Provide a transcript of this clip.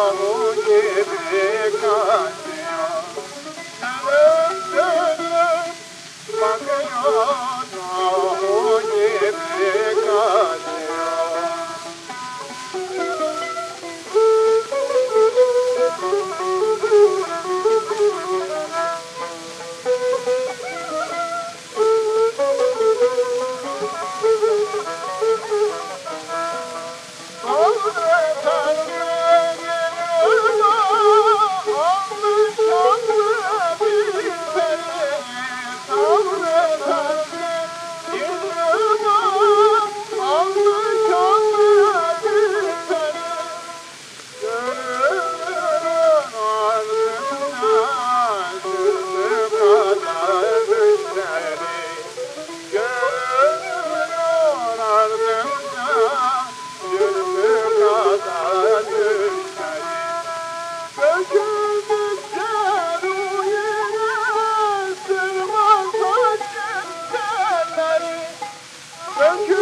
Kavun gibi Thank you.